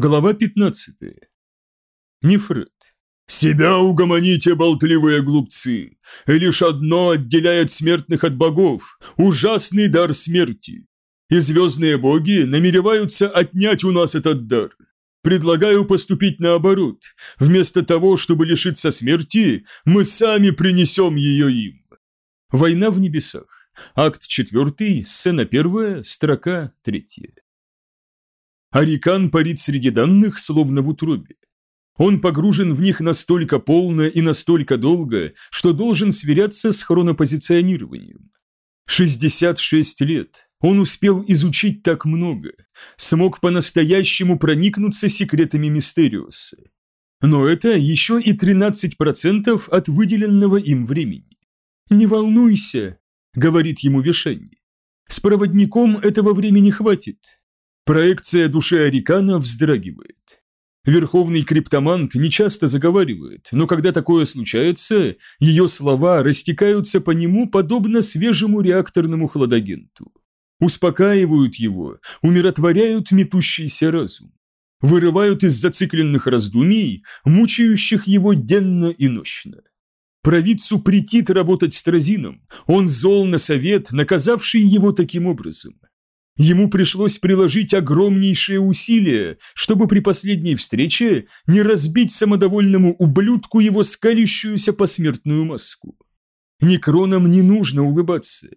Глава 15. Нефред. «Себя угомоните, болтливые глупцы! Лишь одно отделяет смертных от богов – ужасный дар смерти. И звездные боги намереваются отнять у нас этот дар. Предлагаю поступить наоборот. Вместо того, чтобы лишиться смерти, мы сами принесем ее им». Война в небесах. Акт 4, сцена 1, строка 3. Арикан парит среди данных, словно в утробе. Он погружен в них настолько полно и настолько долго, что должен сверяться с хронопозиционированием. 66 лет. Он успел изучить так много, смог по-настоящему проникнуться секретами Мистериуса. Но это еще и 13% от выделенного им времени. «Не волнуйся», — говорит ему Вишани. «С проводником этого времени хватит. Проекция души Арикана вздрагивает. Верховный криптомант нечасто заговаривает, но когда такое случается, ее слова растекаются по нему подобно свежему реакторному хладагенту. Успокаивают его, умиротворяют метущийся разум. Вырывают из зацикленных раздумий, мучающих его денно и нощно. Провидцу претит работать с Тразином, он зол на совет, наказавший его таким образом. Ему пришлось приложить огромнейшие усилия, чтобы при последней встрече не разбить самодовольному ублюдку его скалящуюся посмертную маску. Некронам не нужно улыбаться.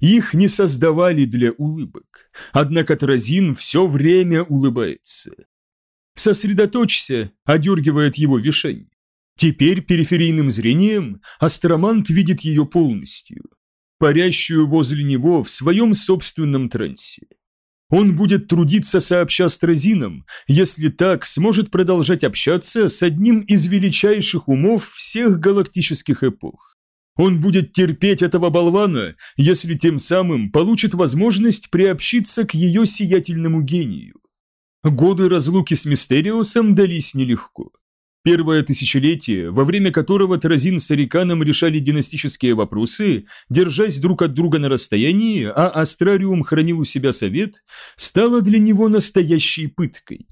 Их не создавали для улыбок. Однако Тразин все время улыбается. «Сосредоточься», – одергивает его Вишень. Теперь периферийным зрением астромант видит ее полностью парящую возле него в своем собственном трансе. Он будет трудиться сообща с Тразином, если так сможет продолжать общаться с одним из величайших умов всех галактических эпох. Он будет терпеть этого болвана, если тем самым получит возможность приобщиться к ее сиятельному гению. Годы разлуки с Мистериусом дались нелегко. Первое тысячелетие, во время которого Таразин с Ариканом решали династические вопросы, держась друг от друга на расстоянии, а Астрариум хранил у себя совет, стало для него настоящей пыткой.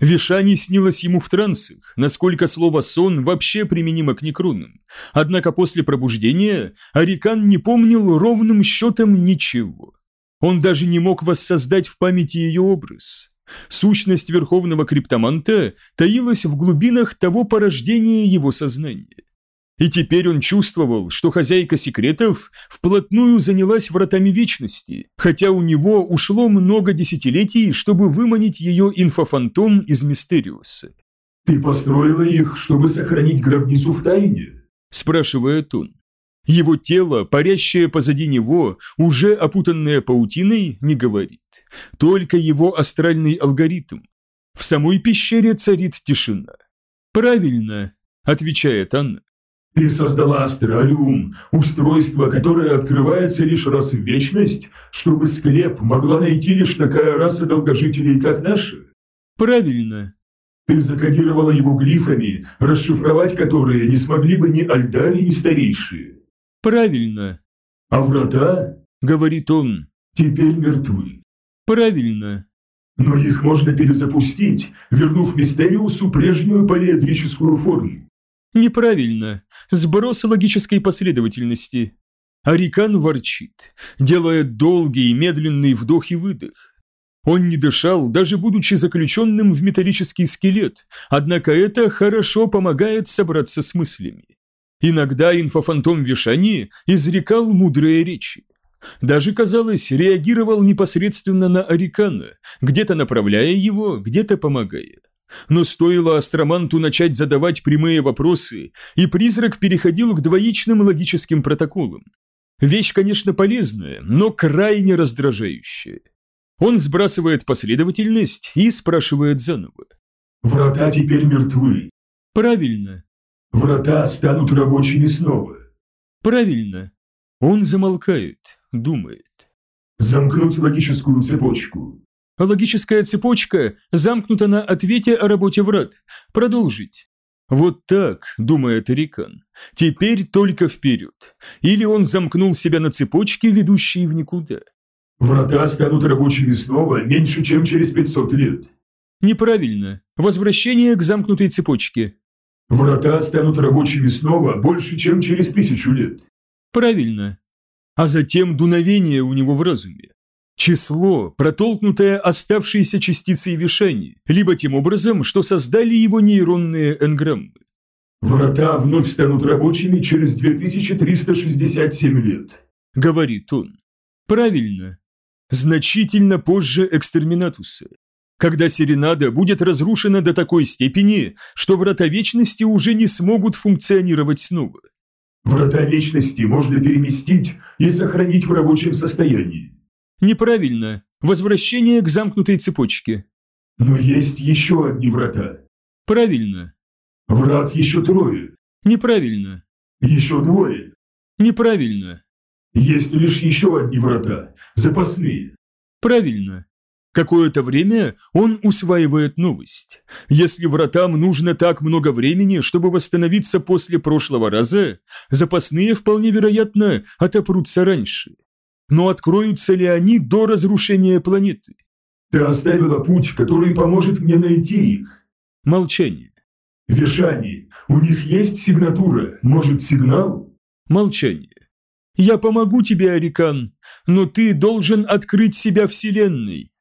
Вишани снилось ему в трансах, насколько слово «сон» вообще применимо к некронам. Однако после пробуждения Арикан не помнил ровным счетом ничего. Он даже не мог воссоздать в памяти ее образ. Сущность верховного криптоманта таилась в глубинах того порождения его сознания. И теперь он чувствовал, что хозяйка секретов вплотную занялась вратами вечности, хотя у него ушло много десятилетий, чтобы выманить ее инфофантом из Мистериуса. «Ты построила их, чтобы сохранить гробницу в тайне?» – спрашивает он. Его тело, парящее позади него, уже опутанное паутиной, не говорит. Только его астральный алгоритм. В самой пещере царит тишина. «Правильно», – отвечает Анна. «Ты создала астралиум, устройство, которое открывается лишь раз в вечность, чтобы склеп могла найти лишь такая раса долгожителей, как наши?» «Правильно», ты закодировала его глифами, расшифровать которые не смогли бы ни Альдари, ни старейшие. «Правильно». «А врата?» – говорит он. «Теперь мертвы». «Правильно». «Но их можно перезапустить, вернув Мистериусу прежнюю полиэдрическую форму». «Неправильно. Сброс логической последовательности». Арикан ворчит, делая долгий и медленный вдох и выдох. Он не дышал, даже будучи заключенным в металлический скелет, однако это хорошо помогает собраться с мыслями. Иногда инфофантом Вишани изрекал мудрые речи. Даже, казалось, реагировал непосредственно на Арикана, где-то направляя его, где-то помогая. Но стоило астроманту начать задавать прямые вопросы, и призрак переходил к двоичным логическим протоколам. Вещь, конечно, полезная, но крайне раздражающая. Он сбрасывает последовательность и спрашивает заново. «Врата теперь мертвы». «Правильно. Врата станут рабочими снова. Правильно. Он замолкает, думает. Замкнуть логическую цепочку. Логическая цепочка замкнута на ответе о работе врат. Продолжить. Вот так, думает Рикан. Теперь только вперед. Или он замкнул себя на цепочке, ведущей в никуда. Врата станут рабочими снова меньше, чем через 500 лет. Неправильно. Возвращение к замкнутой цепочке. Врата станут рабочими снова больше, чем через тысячу лет. Правильно. А затем дуновение у него в разуме. Число, протолкнутое оставшейся частицей Вишани, либо тем образом, что создали его нейронные энграммы. Врата вновь станут рабочими через 2367 лет. Говорит он. Правильно. Значительно позже экстерминатуса. Когда Серенада будет разрушена до такой степени, что врата вечности уже не смогут функционировать снова. Врата вечности можно переместить и сохранить в рабочем состоянии. Неправильно. Возвращение к замкнутой цепочке. Но есть еще одни врата. Правильно. Врат еще трое. Неправильно. Еще двое. Неправильно. Есть лишь еще одни врата. Запасные. Правильно. Какое-то время он усваивает новость. Если вратам нужно так много времени, чтобы восстановиться после прошлого раза, запасные вполне вероятно отопрутся раньше но откроются ли они до разрушения планеты? Ты оставила путь, который поможет мне найти их. Молчание. Вишани, у них есть сигнатура, может, сигнал? Молчание. Я помогу тебе, Арикан, но ты должен открыть себя Вселенной.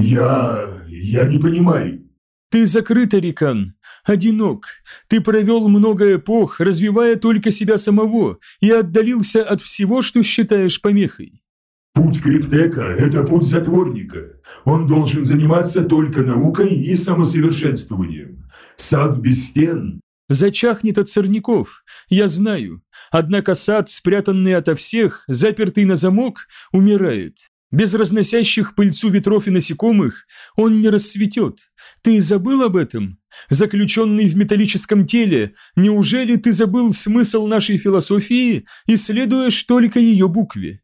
Я... я не понимаю. Ты закрыт, Арикан, одинок. Ты провел много эпох, развивая только себя самого, и отдалился от всего, что считаешь помехой. Путь криптека – это путь затворника. Он должен заниматься только наукой и самосовершенствованием. Сад без стен Зачахнет от сорняков, я знаю. Однако сад, спрятанный ото всех, запертый на замок, умирает. Без разносящих пыльцу ветров и насекомых он не расцветет. Ты забыл об этом? Заключенный в металлическом теле, неужели ты забыл смысл нашей философии, исследуя только ее букве?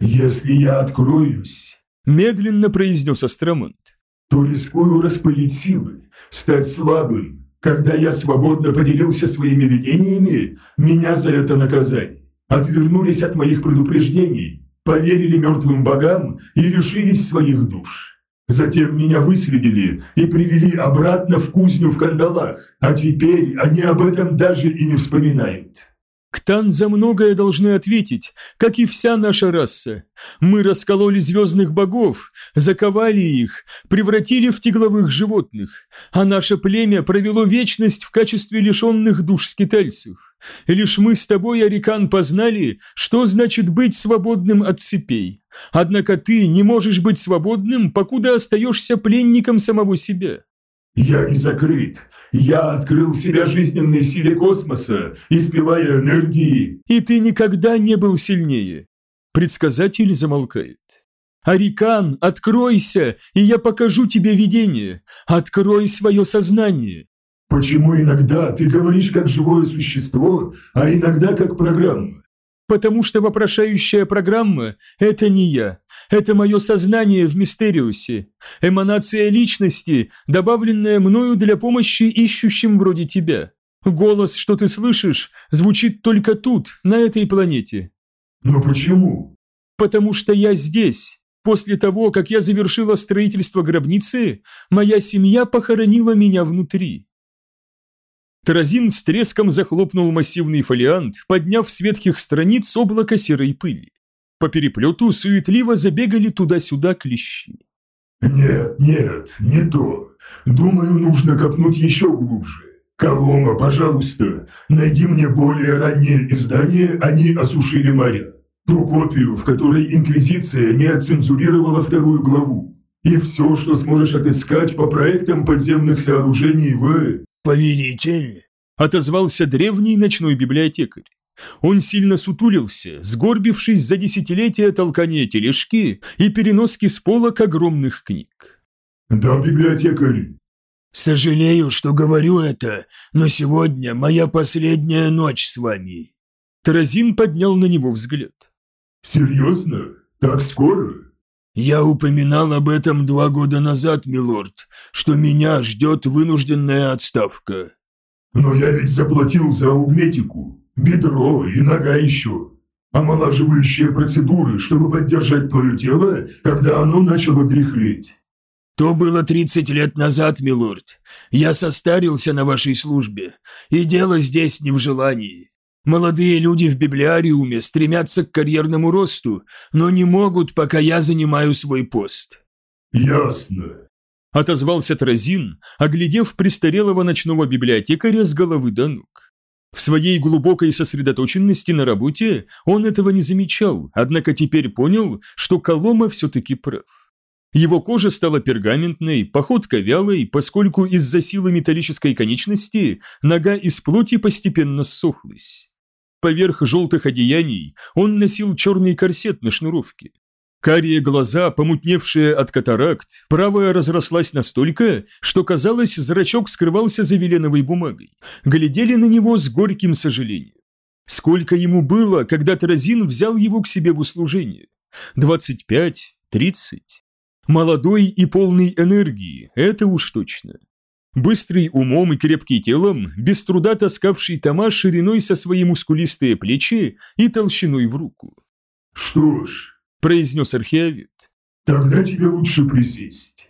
«Если я откроюсь», – медленно произнес Астромонт, – «то рискую распылить силы, стать слабым. Когда я свободно поделился своими видениями, меня за это наказали. Отвернулись от моих предупреждений, поверили мертвым богам и лишились своих душ. Затем меня выследили и привели обратно в кузню в кандалах, а теперь они об этом даже и не вспоминают». Ктан за многое должны ответить, как и вся наша раса. Мы раскололи звездных богов, заковали их, превратили в тигловых животных, а наше племя провело вечность в качестве лишенных душ скитальцев. Лишь мы с тобой, Арикан, познали, что значит быть свободным от цепей. Однако ты не можешь быть свободным, покуда остаешься пленником самого себя. «Я не закрыт. Я открыл себя жизненной силе космоса, испевая энергии». «И ты никогда не был сильнее». Предсказатель замолкает. «Арикан, откройся, и я покажу тебе видение. Открой свое сознание». «Почему иногда ты говоришь как живое существо, а иногда как программа?» Потому что вопрошающая программа – это не я. Это мое сознание в Мистериусе. Эманация личности, добавленная мною для помощи ищущим вроде тебя. Голос, что ты слышишь, звучит только тут, на этой планете. Но почему? Потому что я здесь. После того, как я завершила строительство гробницы, моя семья похоронила меня внутри. Таразин с треском захлопнул массивный фолиант, подняв с ветхих страниц облако серой пыли. По переплету суетливо забегали туда-сюда клещи. «Нет, нет, не то. Думаю, нужно копнуть еще глубже. Колома, пожалуйста, найди мне более раннее издание «Они осушили моря». Ту копию, в которой Инквизиция не отцензурировала вторую главу. И все, что сможешь отыскать по проектам подземных сооружений в... «Повелитель!» – отозвался древний ночной библиотекарь. Он сильно сутулился, сгорбившись за десятилетия толкания тележки и переноски с полок огромных книг. «Да, библиотекарь!» «Сожалею, что говорю это, но сегодня моя последняя ночь с вами». Таразин поднял на него взгляд. «Серьезно? Так скоро?» «Я упоминал об этом два года назад, милорд, что меня ждет вынужденная отставка». «Но я ведь заплатил за аугметику, бедро и нога еще. Омолаживающие процедуры, чтобы поддержать твое тело, когда оно начало дряхлеть». То было тридцать лет назад, милорд. Я состарился на вашей службе, и дело здесь не в желании. Молодые люди в библиариуме стремятся к карьерному росту, но не могут, пока я занимаю свой пост». «Ясно», – отозвался Тразин, оглядев престарелого ночного библиотекаря с головы до ног. В своей глубокой сосредоточенности на работе он этого не замечал, однако теперь понял, что Колома все-таки прав. Его кожа стала пергаментной, походка вялой, поскольку из-за силы металлической конечности нога из плоти постепенно ссохлась. Поверх желтых одеяний он носил черный корсет на шнуровке. Карие глаза, помутневшие от катаракт, правая разрослась настолько, что, казалось, зрачок скрывался за веленовой бумагой. Глядели на него с горьким сожалением. Сколько ему было, когда Таразин взял его к себе в услужение? Двадцать пять, тридцать. Молодой и полный энергии, это уж точно. Быстрый умом и крепкий телом, без труда таскавший тома шириной со свои мускулистые плечи и толщиной в руку. «Что ж», – произнес археовед, – «тогда тебе лучше присесть».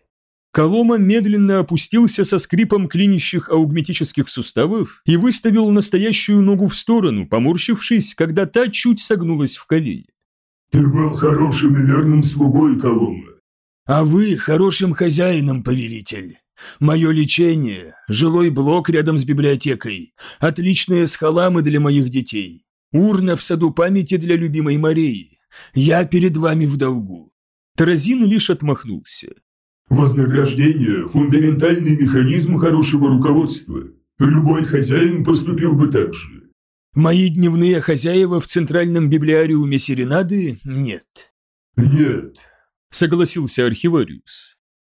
Колома медленно опустился со скрипом клинящих аугметических суставов и выставил настоящую ногу в сторону, поморщившись, когда та чуть согнулась в колени. «Ты был хорошим и верным слугой, Колома. «А вы хорошим хозяином, повелитель. Мое лечение, жилой блок рядом с библиотекой, отличные схаламы для моих детей, урна в саду памяти для любимой Марии. Я перед вами в долгу». Таразин лишь отмахнулся. «Вознаграждение – фундаментальный механизм хорошего руководства. Любой хозяин поступил бы так же». «Мои дневные хозяева в центральном библиариуме Серенады нет». «Нет, согласился архивариус.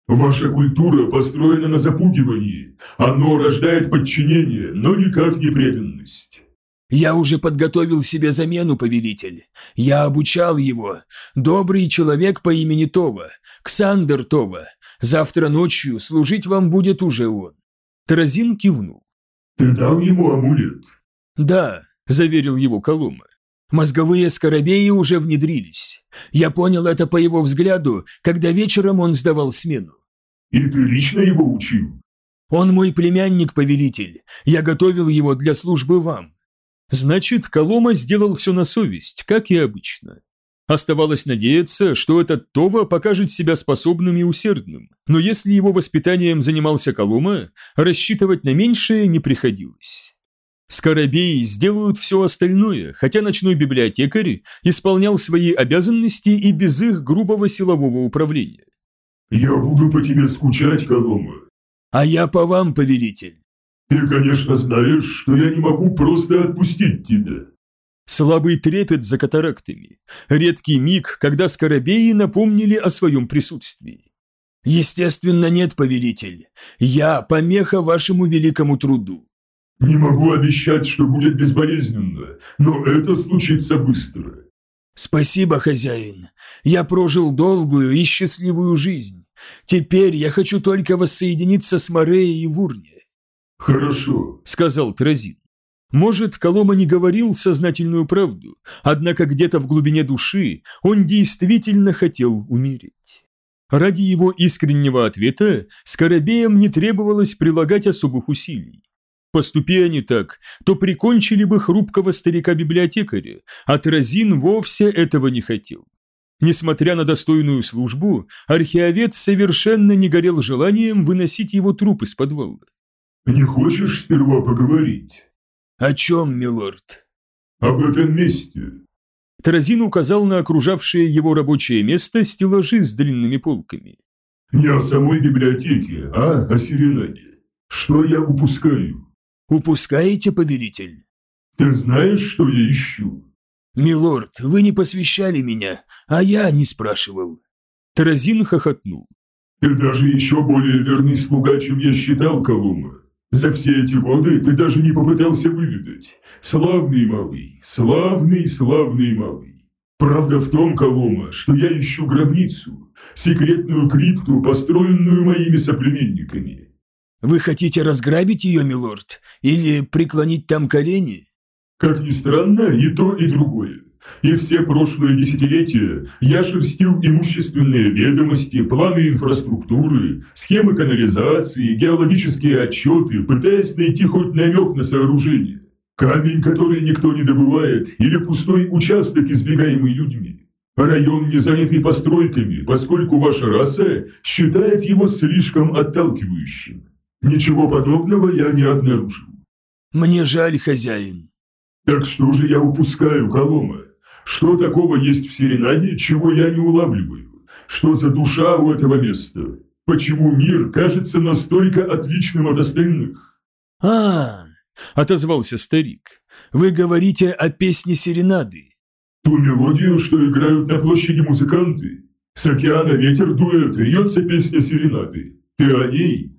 «Ваша культура построена на запугивании. Оно рождает подчинение, но никак не преданность». «Я уже подготовил себе замену, повелитель. Я обучал его. Добрый человек по имени Това, Ксандер Това. Завтра ночью служить вам будет уже он». Таразин кивнул. «Ты дал ему амулет?» «Да», – заверил его Колома. Мозговые скоробеи уже внедрились. Я понял это по его взгляду, когда вечером он сдавал смену. «И ты лично его учил?» «Он мой племянник-повелитель. Я готовил его для службы вам». Значит, Колома сделал все на совесть, как и обычно. Оставалось надеяться, что этот Това покажет себя способным и усердным, но если его воспитанием занимался Колома, рассчитывать на меньшее не приходилось. Скоробеи сделают все остальное, хотя ночной библиотекарь исполнял свои обязанности и без их грубого силового управления. «Я буду по тебе скучать, Колома». «А я по вам, повелитель». «Ты, конечно, знаешь, что я не могу просто отпустить тебя». Слабый трепет за катарактами. Редкий миг, когда скоробеи напомнили о своем присутствии. «Естественно, нет, повелитель. Я помеха вашему великому труду. Не могу обещать, что будет безболезненно, но это случится быстро. Спасибо, хозяин. Я прожил долгую и счастливую жизнь. Теперь я хочу только воссоединиться с Мореей и Вурне. Хорошо, сказал Тразин. Может, Колома не говорил сознательную правду, однако где-то в глубине души он действительно хотел умереть. Ради его искреннего ответа Скоробеям не требовалось прилагать особых усилий. Поступи они так, то прикончили бы хрупкого старика-библиотекаря, а Тразин вовсе этого не хотел. Несмотря на достойную службу, археовед совершенно не горел желанием выносить его труп из подвала. «Не хочешь сперва поговорить?» «О чем, милорд?» «Об этом месте». Тразин указал на окружавшее его рабочее место стеллажи с длинными полками. «Не о самой библиотеке, а о Серенаде. Что я упускаю?» «Упускаете, повелитель?» «Ты знаешь, что я ищу?» «Милорд, вы не посвящали меня, а я не спрашивал». Таразин хохотнул. «Ты даже еще более верный слуга, чем я считал, Колума. За все эти годы ты даже не попытался выведать. Славный малый, славный, славный малый. Правда в том, Колома, что я ищу гробницу, секретную крипту, построенную моими соплеменниками. Вы хотите разграбить ее, милорд? Или преклонить там колени?» «Как ни странно, и то, и другое. И все прошлые десятилетия я шерстил имущественные ведомости, планы инфраструктуры, схемы канализации, геологические отчеты, пытаясь найти хоть намек на сооружение. Камень, который никто не добывает, или пустой участок, избегаемый людьми. Район не занятый постройками, поскольку ваша раса считает его слишком отталкивающим. Ничего подобного я не обнаружил. Мне жаль, хозяин. Так что же я упускаю, Колома? Что такого есть в Серенаде, чего я не улавливаю? Что за душа у этого места? Почему мир кажется настолько отличным от остальных? А, отозвался старик. Вы говорите о песне Серенады. Ту мелодию, что играют на площади музыканты. С океана ветер дует, льется песня Серенады. Ты о ней?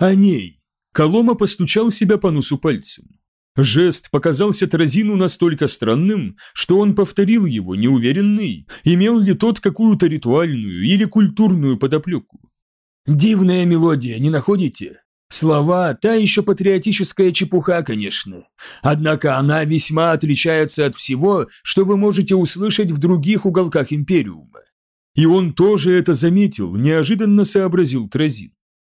О ней. Колома постучал себя по носу пальцем. Жест показался Тразину настолько странным, что он повторил его, неуверенный, имел ли тот какую-то ритуальную или культурную подоплеку. «Дивная мелодия, не находите? Слова – та еще патриотическая чепуха, конечно. Однако она весьма отличается от всего, что вы можете услышать в других уголках Империума». И он тоже это заметил, неожиданно сообразил Тразин.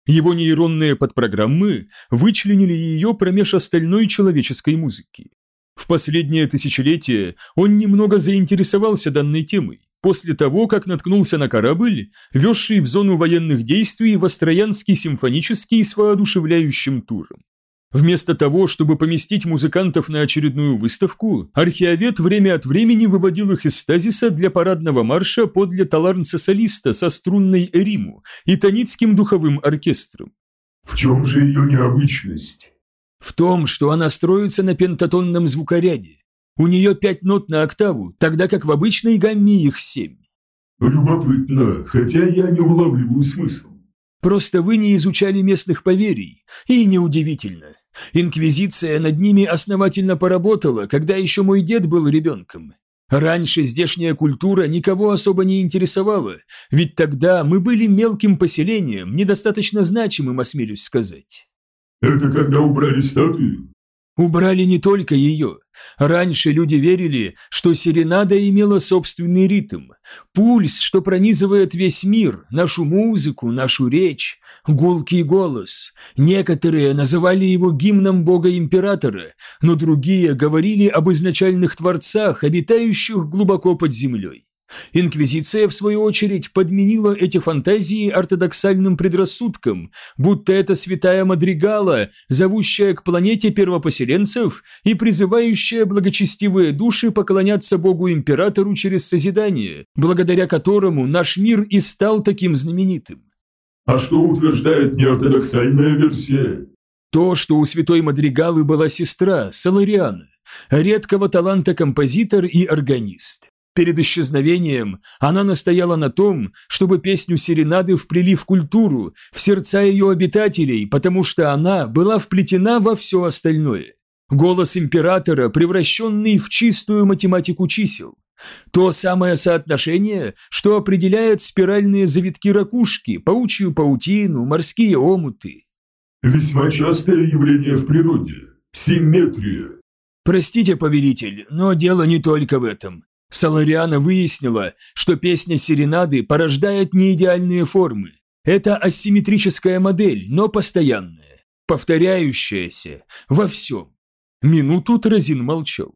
Его нейронные подпрограммы вычленили ее промеж остальной человеческой музыки. В последнее тысячелетие он немного заинтересовался данной темой, после того, как наткнулся на корабль, везший в зону военных действий Востроянский симфонический с воодушевляющим туром. Вместо того, чтобы поместить музыкантов на очередную выставку, археовед время от времени выводил их из стазиса для парадного марша подле таларнца-солиста со струнной Эриму и тоницким духовым оркестром. В чем же ее необычность? В том, что она строится на пентатонном звукоряде. У нее пять нот на октаву, тогда как в обычной гамме их семь. Любопытно, хотя я не улавливаю смысл. Просто вы не изучали местных поверий, и неудивительно. Инквизиция над ними основательно поработала, когда еще мой дед был ребенком. Раньше здешняя культура никого особо не интересовала, ведь тогда мы были мелким поселением, недостаточно значимым, осмелюсь сказать. Это когда убрали статую? Убрали не только ее. Раньше люди верили, что серенада имела собственный ритм, пульс, что пронизывает весь мир, нашу музыку, нашу речь, гулкий голос. Некоторые называли его гимном бога-императора, но другие говорили об изначальных творцах, обитающих глубоко под землей. Инквизиция, в свою очередь, подменила эти фантазии ортодоксальным предрассудком, будто это святая Мадригала, зовущая к планете первопоселенцев и призывающая благочестивые души поклоняться Богу-императору через созидание, благодаря которому наш мир и стал таким знаменитым. А что утверждает неортодоксальная версия? То, что у святой Мадригалы была сестра, Салариана, редкого таланта композитор и органист. Перед исчезновением она настояла на том, чтобы песню серенады вплели в культуру, в сердца ее обитателей, потому что она была вплетена во все остальное. Голос императора, превращенный в чистую математику чисел. То самое соотношение, что определяет спиральные завитки ракушки, паучью паутину, морские омуты. Весьма частое явление в природе. Симметрия. Простите, повелитель, но дело не только в этом. Салариана выяснила, что песня серенады порождает неидеальные формы. Это асимметрическая модель, но постоянная, повторяющаяся во всем. Минуту Тразин молчал.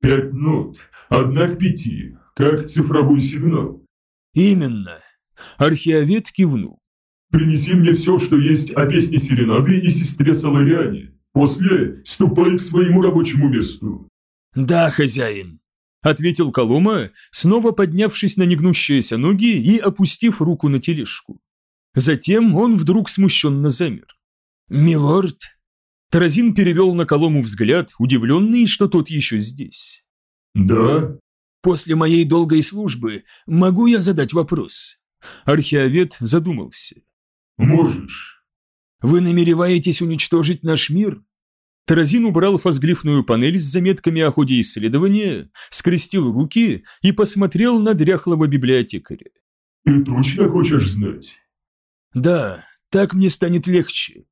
Пять нот, одна к пяти, как цифровой сигнал. Именно. Археовед кивнул. Принеси мне все, что есть о песне Серенады и сестре Салариане. После ступай к своему рабочему месту. Да, хозяин ответил Колома, снова поднявшись на негнущиеся ноги и опустив руку на тележку. Затем он вдруг смущенно замер. «Милорд?» Таразин перевел на Колому взгляд, удивленный, что тот еще здесь. «Да?» «После моей долгой службы могу я задать вопрос?» Археовед задумался. «Можешь». «Вы намереваетесь уничтожить наш мир?» Таразин убрал фазглифную панель с заметками о ходе исследования, скрестил руки и посмотрел на дряхлого библиотекаря. «Ты точно хочешь знать?» «Да, так мне станет легче».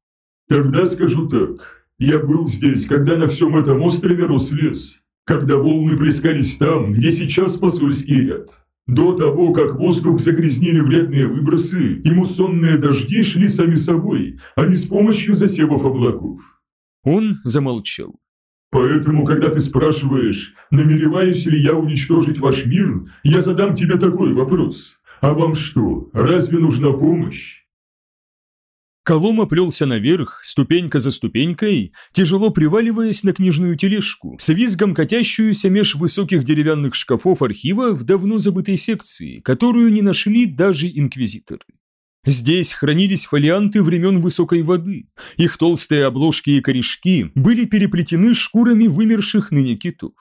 «Тогда скажу так. Я был здесь, когда на всем этом острове рос лес. когда волны плескались там, где сейчас посольский ряд. До того, как воздух загрязнили вредные выбросы, и муссонные дожди шли сами собой, а не с помощью засевов облаков. Он замолчал. Поэтому, когда ты спрашиваешь, намереваюсь ли я уничтожить ваш мир, я задам тебе такой вопрос. А вам что, разве нужна помощь? Колома плелся наверх, ступенька за ступенькой, тяжело приваливаясь на книжную тележку, с визгом катящуюся меж высоких деревянных шкафов архива в давно забытой секции, которую не нашли даже инквизиторы. Здесь хранились фолианты времен высокой воды, их толстые обложки и корешки были переплетены шкурами вымерших ныне китов.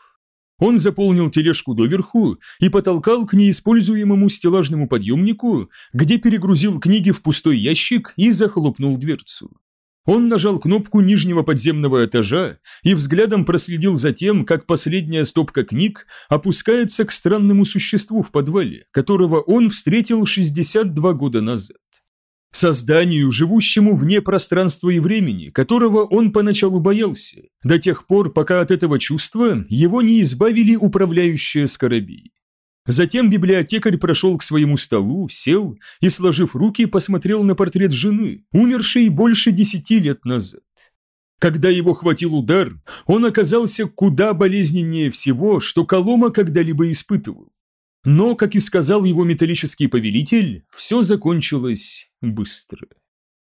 Он заполнил тележку доверху и потолкал к неиспользуемому стеллажному подъемнику, где перегрузил книги в пустой ящик и захлопнул дверцу. Он нажал кнопку нижнего подземного этажа и взглядом проследил за тем, как последняя стопка книг опускается к странному существу в подвале, которого он встретил 62 года назад. Созданию, живущему вне пространства и времени, которого он поначалу боялся, до тех пор, пока от этого чувства его не избавили управляющие скоробей. Затем библиотекарь прошел к своему столу, сел и, сложив руки, посмотрел на портрет жены, умершей больше десяти лет назад. Когда его хватил удар, он оказался куда болезненнее всего, что Колома когда-либо испытывал. Но, как и сказал его металлический повелитель, все закончилось быстро.